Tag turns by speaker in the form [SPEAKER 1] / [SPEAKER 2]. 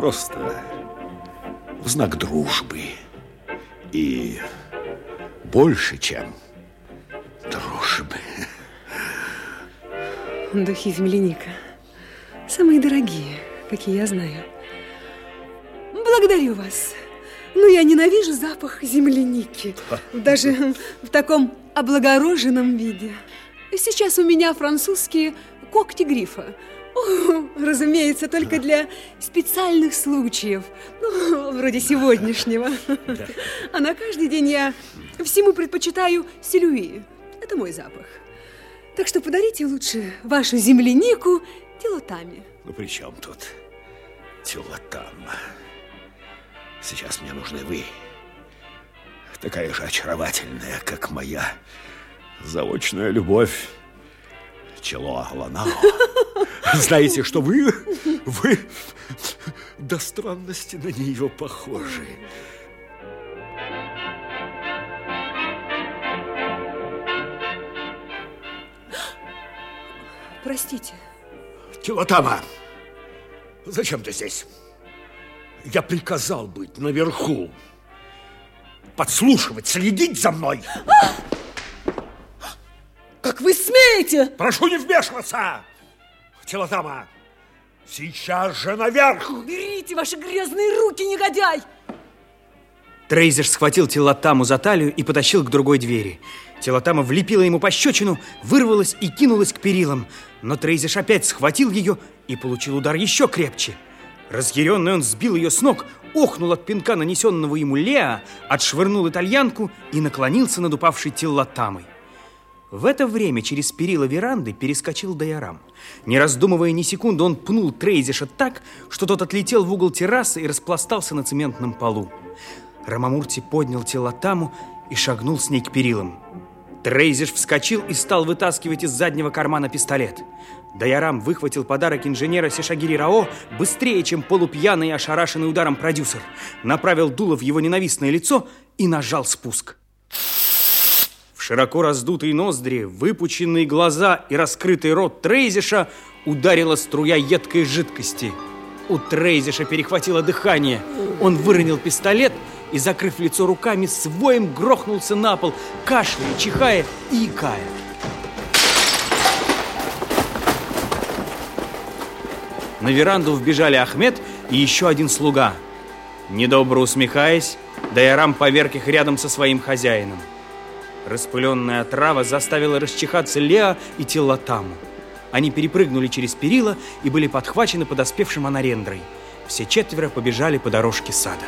[SPEAKER 1] просто в знак дружбы. И больше, чем дружбы.
[SPEAKER 2] Духи земляника. Самые дорогие, какие я знаю. Благодарю вас. Но я ненавижу запах земляники. Даже в таком облагороженном виде. Сейчас у меня французские когти грифа. О, разумеется, только для специальных случаев. Ну, вроде сегодняшнего. А на каждый день я всему предпочитаю селюи. Это мой запах. Так что подарите лучше вашу землянику телотами.
[SPEAKER 1] Ну, при чем тут телотам? Сейчас мне нужны вы. Такая же очаровательная, как моя заочная любовь. Чело Ланау. Знаете, что вы, вы до странности на нее похожи.
[SPEAKER 2] Простите.
[SPEAKER 1] Тилотама, зачем ты здесь? Я приказал быть наверху. Подслушивать, следить за мной.
[SPEAKER 2] Как вы смеете?
[SPEAKER 1] Прошу не вмешиваться! Тиллоттама, сейчас же наверх!
[SPEAKER 2] Уберите ваши грязные руки, негодяй!
[SPEAKER 3] Трейзиш схватил Тиллоттаму за талию и потащил к другой двери. Тиллоттама влепила ему пощечину, вырвалась и кинулась к перилам. Но Трейзиш опять схватил ее и получил удар еще крепче. Разъяренный он сбил ее с ног, охнул от пинка, нанесенного ему Леа, отшвырнул итальянку и наклонился над упавшей Тиллоттамой. В это время через перила веранды перескочил Дайорам. Не раздумывая ни секунды, он пнул Трейзиша так, что тот отлетел в угол террасы и распластался на цементном полу. Рамамурти поднял Тиллоттаму и шагнул с ней к перилам. Трейзиш вскочил и стал вытаскивать из заднего кармана пистолет. Дайорам выхватил подарок инженера Сешагири Рао быстрее, чем полупьяный и ошарашенный ударом продюсер. Направил дуло в его ненавистное лицо и нажал спуск. Широко раздутые ноздри, выпученные глаза и раскрытый рот Трейзиша ударила струя едкой жидкости. У Трейзиша перехватило дыхание. Он выронил пистолет и, закрыв лицо руками, с воем грохнулся на пол, кашляя, чихая и икая. На веранду вбежали Ахмед и еще один слуга. Недобро усмехаясь, Дайарам поверг их рядом со своим хозяином. Распыленная трава заставила расчихаться Леа и Теллатаму. Они перепрыгнули через перила и были подхвачены подоспевшим Анарендрой. Все четверо побежали по дорожке сада.